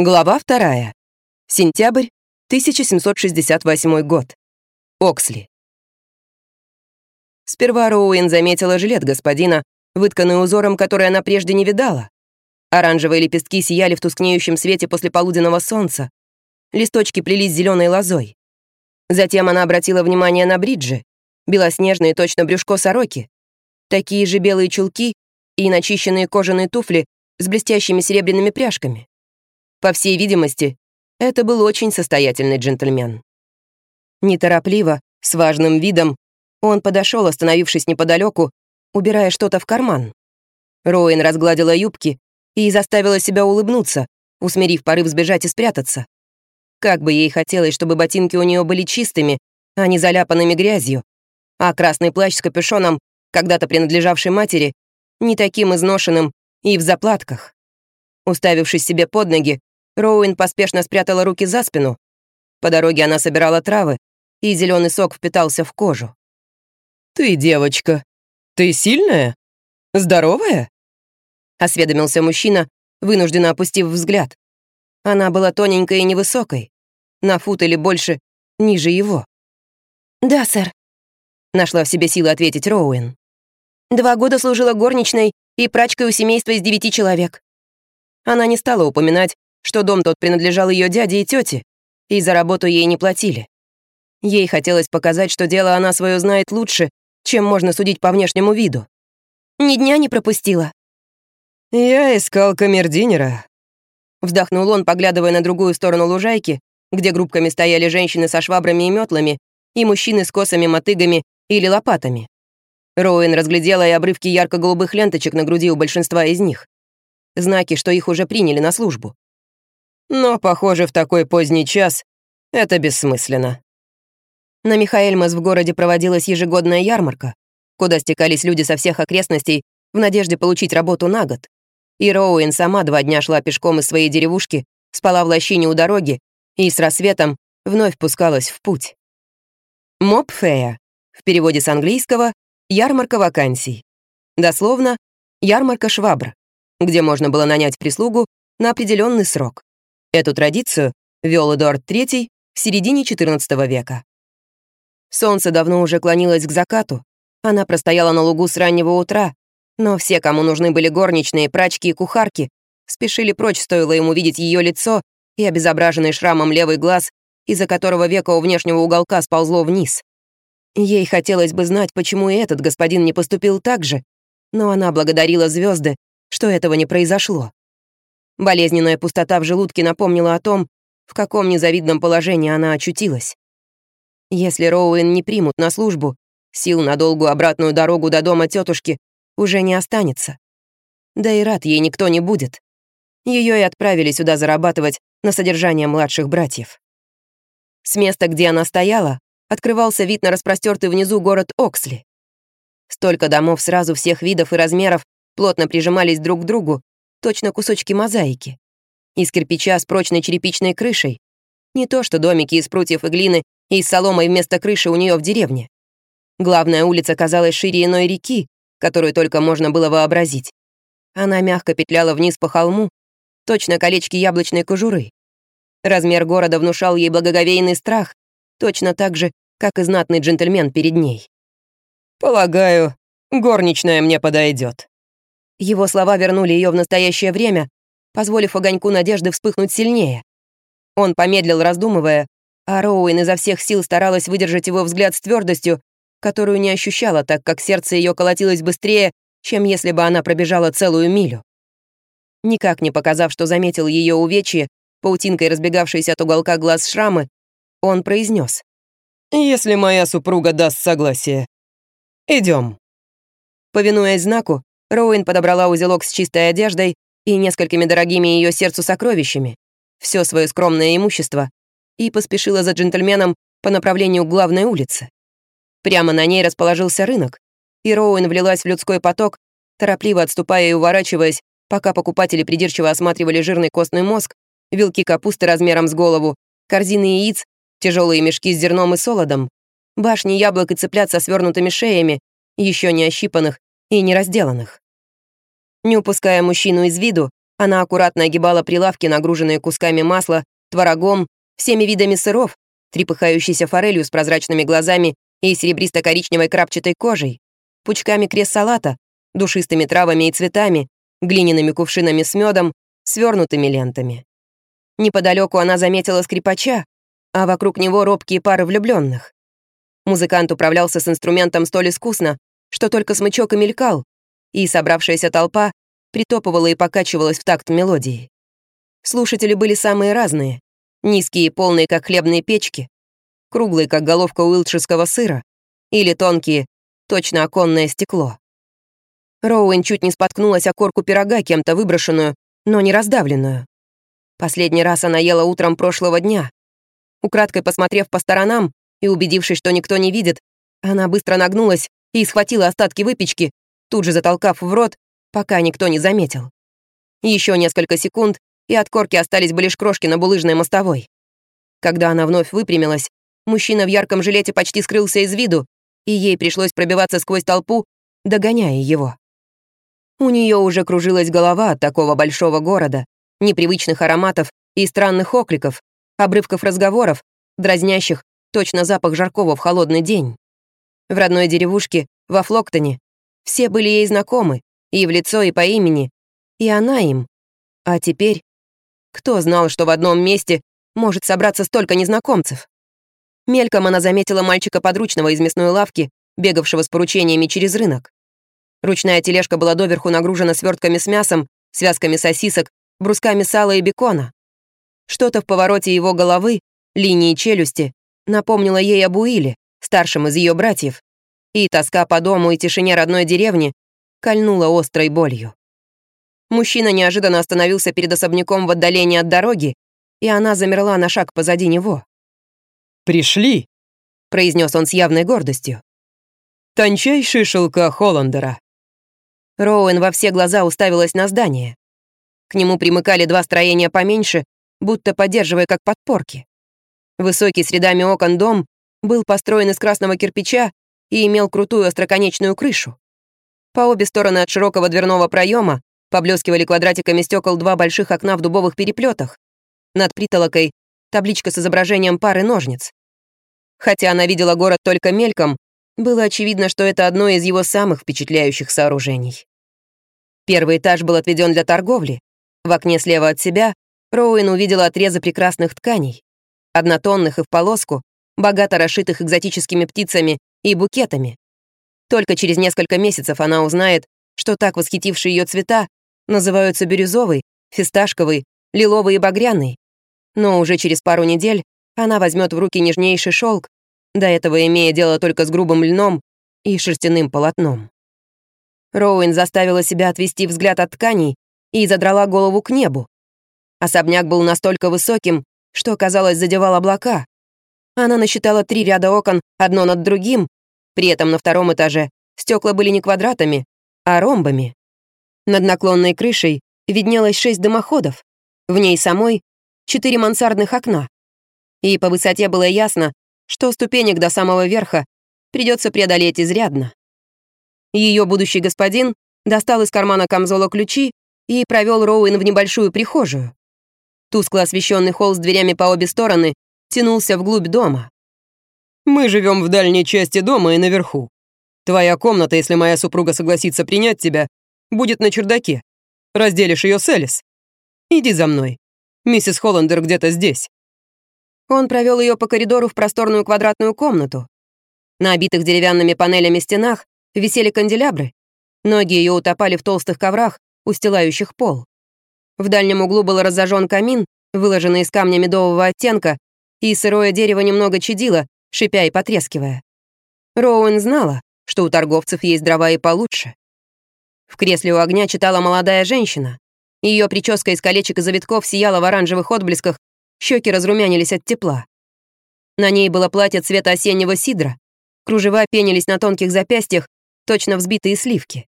Глава вторая. Сентябрь 1768 год. Оксли. Сперва Роуэн заметила жилет господина, вытканный узором, который она прежде не видала. Оранжевые лепестки сияли в тускнеющем свете после полуденного солнца. Листочки плелись зеленой лозой. Затем она обратила внимание на бриджи, белоснежные точно брюшко сороки, такие же белые чулки и начищенные кожаные туфли с блестящими серебряными пряжками. По всей видимости, это был очень состоятельный джентльмен. Неторопливо, с важным видом, он подошел, остановившись неподалеку, убирая что-то в карман. Роуэн разгладила юбки и заставила себя улыбнуться, усмирив порыв сбежать и спрятаться. Как бы ей хотелось, чтобы ботинки у нее были чистыми, а не заляпанными грязью, а красный плащ с капюшоном, когда-то принадлежавший матери, не таким изношенным и в заплатках. Уставившись себе под ноги, Роуэн поспешно спрятала руки за спину. По дороге она собирала травы, и зеленый сок впитался в кожу. «Ты девочка. Ты сильная? Здоровая?» Осведомился мужчина, вынужденно опустив взгляд. Она была тоненькой и невысокой, на фут или больше ниже его. «Да, сэр», — нашла в себе силы ответить Роуэн. «Два года служила горничной и прачкой у семейства из девяти человек». Она не стала упоминать, что дом тот принадлежал ее дяде и тете, и за работу ей не платили. Ей хотелось показать, что дело она свое знает лучше, чем можно судить по внешнему виду. Ни дня не пропустила. «Я искал камердинера. вздохнул он, поглядывая на другую сторону лужайки, где группками стояли женщины со швабрами и метлами и мужчины с косами, мотыгами или лопатами. Роуэн разглядела и обрывки ярко-голубых ленточек на груди у большинства из них. Знаки, что их уже приняли на службу. Но, похоже, в такой поздний час это бессмысленно. На Михаэльмас в городе проводилась ежегодная ярмарка, куда стекались люди со всех окрестностей в надежде получить работу на год. И Роуэн сама два дня шла пешком из своей деревушки, спала в лощине у дороги и с рассветом вновь пускалась в путь. Моб Фея, в переводе с английского «ярмарка вакансий». Дословно «ярмарка швабр», где можно было нанять прислугу на определенный срок. Эту традицию вел Эдуард III в середине XIV века. Солнце давно уже клонилось к закату. Она простояла на лугу с раннего утра, но все, кому нужны были горничные, прачки и кухарки, спешили прочь, стоило ему видеть ее лицо и обезображенный шрамом левый глаз, из-за которого веко у внешнего уголка сползло вниз. Ей хотелось бы знать, почему и этот господин не поступил так же, но она благодарила звезды, что этого не произошло. Болезненная пустота в желудке напомнила о том, в каком незавидном положении она очутилась. Если Роуэн не примут на службу, сил на долгую обратную дорогу до дома тетушки уже не останется. Да и рад ей никто не будет. Ее и отправили сюда зарабатывать на содержание младших братьев. С места, где она стояла, открывался вид на распростертый внизу город Оксли. Столько домов сразу всех видов и размеров плотно прижимались друг к другу, точно кусочки мозаики. Из кирпича с прочной черепичной крышей. Не то что домики из прутьев и глины и с соломой вместо крыши у нее в деревне. Главная улица казалась шире иной реки, которую только можно было вообразить. Она мягко петляла вниз по холму, точно колечки яблочной кожуры. Размер города внушал ей благоговейный страх, точно так же, как и знатный джентльмен перед ней. «Полагаю, горничная мне подойдет. Его слова вернули ее в настоящее время, позволив огоньку надежды вспыхнуть сильнее. Он помедлил, раздумывая, а Роуэн изо всех сил старалась выдержать его взгляд с твердостью, которую не ощущала, так как сердце ее колотилось быстрее, чем если бы она пробежала целую милю. Никак не показав, что заметил ее увечье, паутинкой разбегавшейся от уголка глаз шрамы, он произнес: «Если моя супруга даст согласие, идем. Повинуясь знаку, Роуэн подобрала узелок с чистой одеждой и несколькими дорогими ее сердцу сокровищами, все свое скромное имущество, и поспешила за джентльменом по направлению к главной улице. Прямо на ней расположился рынок, и Роуэн влилась в людской поток, торопливо отступая и уворачиваясь, пока покупатели придирчиво осматривали жирный костный мозг, вилки капусты размером с голову, корзины яиц, тяжелые мешки с зерном и солодом, башни яблок и цыплят со свернутыми шеями, еще не ощипанных и неразделанных. Не упуская мужчину из виду, Она аккуратно огибала прилавки, нагруженные кусками масла, творогом, всеми видами сыров, трепыхающейся форелью с прозрачными глазами и серебристо-коричневой крапчатой кожей, пучками крест-салата, душистыми травами и цветами, глиняными кувшинами с медом, свернутыми лентами. Неподалеку она заметила скрипача, а вокруг него робкие пары влюбленных. Музыкант управлялся с инструментом столь искусно, что только смычок и мелькал, и собравшаяся толпа притопывала и покачивалась в такт мелодии. Слушатели были самые разные. Низкие и полные, как хлебные печки, круглые, как головка уилтширского сыра, или тонкие, точно оконное стекло. Роуэн чуть не споткнулась о корку пирога, кем-то выброшенную, но не раздавленную. Последний раз она ела утром прошлого дня. Украдкой посмотрев по сторонам и убедившись, что никто не видит, она быстро нагнулась и схватила остатки выпечки, тут же затолкав в рот, пока никто не заметил. Еще несколько секунд, и от корки остались бы лишь крошки на булыжной мостовой. Когда она вновь выпрямилась, мужчина в ярком жилете почти скрылся из виду, и ей пришлось пробиваться сквозь толпу, догоняя его. У нее уже кружилась голова от такого большого города, непривычных ароматов и странных окликов, обрывков разговоров, дразнящих точно запах жаркого в холодный день. В родной деревушке, во Флоктоне, все были ей знакомы, и в лицо, и по имени, и она им. А теперь кто знал, что в одном месте может собраться столько незнакомцев? Мельком она заметила мальчика подручного из мясной лавки, бегавшего с поручениями через рынок. Ручная тележка была доверху нагружена свертками с мясом, связками сосисок, брусками сала и бекона. Что-то в повороте его головы, линии челюсти, напомнило ей об Уиле, старшем из ее братьев, и тоска по дому и тишине родной деревни кольнула острой болью. Мужчина неожиданно остановился перед особняком в отдалении от дороги, и она замерла на шаг позади него. «Пришли», — произнес он с явной гордостью. «Тончайшие шелка Холландера». Роуэн во все глаза уставилась на здание. К нему примыкали два строения поменьше, будто поддерживая как подпорки. Высокий с рядами окон дом был построен из красного кирпича и имел крутую остроконечную крышу. По обе стороны от широкого дверного проема Поблескивали квадратиками стекол два больших окна в дубовых переплетах. Над притолокой табличка с изображением пары ножниц. Хотя она видела город только мельком, было очевидно, что это одно из его самых впечатляющих сооружений. Первый этаж был отведен для торговли. В окне слева от себя Роуэн увидела отрезы прекрасных тканей, однотонных и в полоску, богато расшитых экзотическими птицами и букетами. Только через несколько месяцев она узнает, что так восхитившие ее цвета называются бирюзовый, фисташковый, лиловый и багряный. Но уже через пару недель она возьмет в руки нежнейший шелк, до этого имея дело только с грубым льном и шерстяным полотном. Роуэн заставила себя отвести взгляд от тканей и задрала голову к небу. Особняк был настолько высоким, что, казалось, задевал облака. Она насчитала три ряда окон, одно над другим, при этом на втором этаже стекла были не квадратами, а ромбами. Над наклонной крышей виднелось шесть дымоходов, в ней самой четыре мансардных окна. И по высоте было ясно, что ступенек до самого верха придется преодолеть изрядно. Ее будущий господин достал из кармана камзола ключи и провел Роуэн в небольшую прихожую. Тускло освещенный холл с дверями по обе стороны тянулся вглубь дома. «Мы живем в дальней части дома и наверху. Твоя комната, если моя супруга согласится принять тебя, будет на чердаке. Разделишь ее с Элис. Иди за мной. Миссис Холландер где-то здесь». Он провел ее по коридору в просторную квадратную комнату. На обитых деревянными панелями стенах висели канделябры. Ноги ее утопали в толстых коврах, устилающих пол. В дальнем углу был разожжен камин, выложенный из камня медового оттенка, и сырое дерево немного чадило, шипя и потрескивая. Роуэн знала, что у торговцев есть дрова и получше. В кресле у огня читала молодая женщина. Ее прическа из колечек и завитков сияла в оранжевых отблесках, щеки разрумянились от тепла. На ней было платье цвета осеннего сидра. Кружева пенились на тонких запястьях, точно взбитые сливки.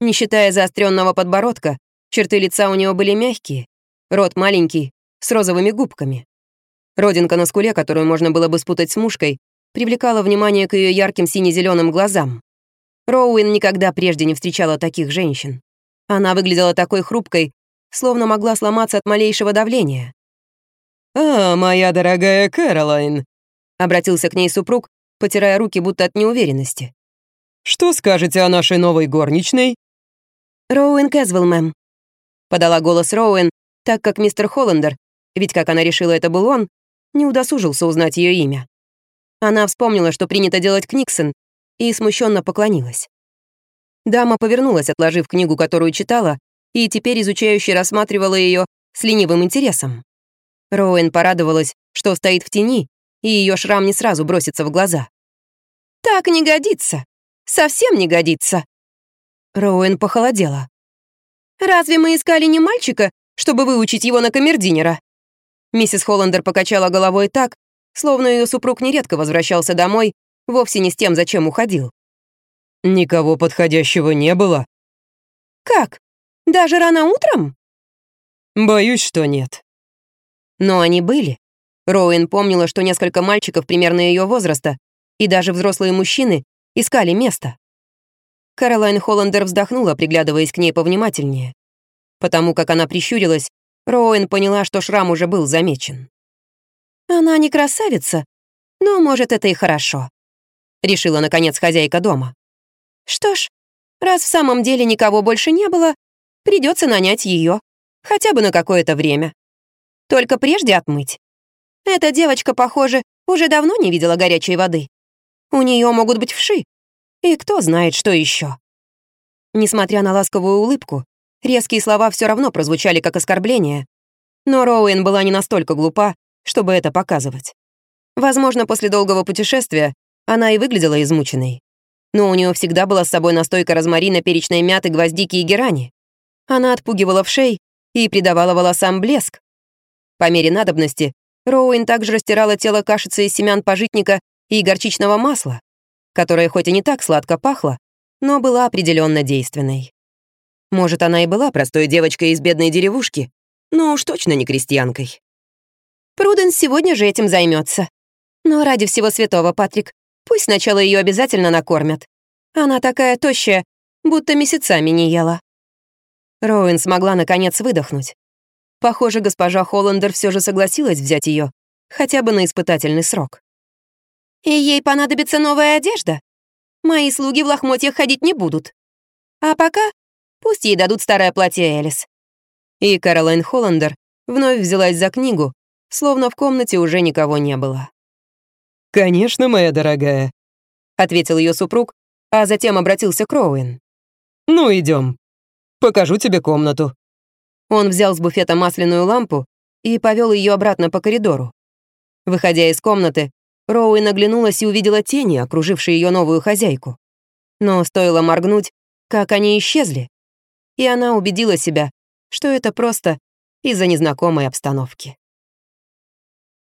Не считая заостренного подбородка, черты лица у нее были мягкие, рот маленький, с розовыми губками. Родинка на скуле, которую можно было бы спутать с мушкой, привлекала внимание к ее ярким сине-зеленым глазам. Роуэн никогда прежде не встречала таких женщин. Она выглядела такой хрупкой, словно могла сломаться от малейшего давления. «А, моя дорогая Кэролайн», — обратился к ней супруг, потирая руки будто от неуверенности. «Что скажете о нашей новой горничной?» «Роуэн Кэзвелл, мэм», — подала голос Роуэн, так как мистер Холландер, ведь, как она решила, это был он, не удосужился узнать ее имя. Она вспомнила, что принято делать Книксон, и смущенно поклонилась. Дама повернулась, отложив книгу, которую читала, и теперь изучающе рассматривала ее с ленивым интересом. Роуэн порадовалась, что стоит в тени, и ее шрам не сразу бросится в глаза. «Так не годится. Совсем не годится». Роуэн похолодела. «Разве мы искали не мальчика, чтобы выучить его на камердинера. Миссис Холландер покачала головой так, словно ее супруг нередко возвращался домой, вовсе не с тем, зачем уходил. «Никого подходящего не было». «Как? Даже рано утром?» «Боюсь, что нет». Но они были. Роуэн помнила, что несколько мальчиков примерно ее возраста и даже взрослые мужчины искали место. Каролайн Холландер вздохнула, приглядываясь к ней повнимательнее. Потому как она прищурилась, Роуэн поняла, что шрам уже был замечен. «Она не красавица, но, может, это и хорошо», — решила, наконец, хозяйка дома. «Что ж, раз в самом деле никого больше не было, придется нанять ее, хотя бы на какое-то время. Только прежде отмыть. Эта девочка, похоже, уже давно не видела горячей воды. У нее могут быть вши. И кто знает, что еще. Несмотря на ласковую улыбку, Резкие слова все равно прозвучали как оскорбление. Но Роуэн была не настолько глупа, чтобы это показывать. Возможно, после долгого путешествия она и выглядела измученной. Но у нее всегда была с собой настойка розмарина, перечной мяты, гвоздики и герани. Она отпугивала вшей и придавала волосам блеск. По мере надобности Роуэн также растирала тело кашицы из семян пожитника и горчичного масла, которое хоть и не так сладко пахло, но была определенно действенной. Может, она и была простой девочкой из бедной деревушки, но уж точно не крестьянкой. Пруденс сегодня же этим займется. Но ради всего святого, Патрик, пусть сначала ее обязательно накормят. Она такая тощая, будто месяцами не ела. Роуэн смогла наконец выдохнуть. Похоже, госпожа Холландер все же согласилась взять ее, хотя бы на испытательный срок. И ей понадобится новая одежда. Мои слуги в лохмотьях ходить не будут. А пока Пусть ей дадут старое платье Элис». И Каролайн Холландер вновь взялась за книгу, словно в комнате уже никого не было. «Конечно, моя дорогая», — ответил ее супруг, а затем обратился к Роуэн. «Ну, идем. Покажу тебе комнату». Он взял с буфета масляную лампу и повел ее обратно по коридору. Выходя из комнаты, Роуэн оглянулась и увидела тени, окружившие ее новую хозяйку. Но стоило моргнуть, как они исчезли, и она убедила себя, что это просто из-за незнакомой обстановки.